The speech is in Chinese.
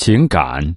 情感。